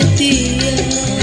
setia